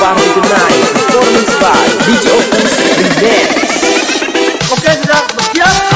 party tonight. Performance by DJ Opus Remix. Oke, sudah bersiap?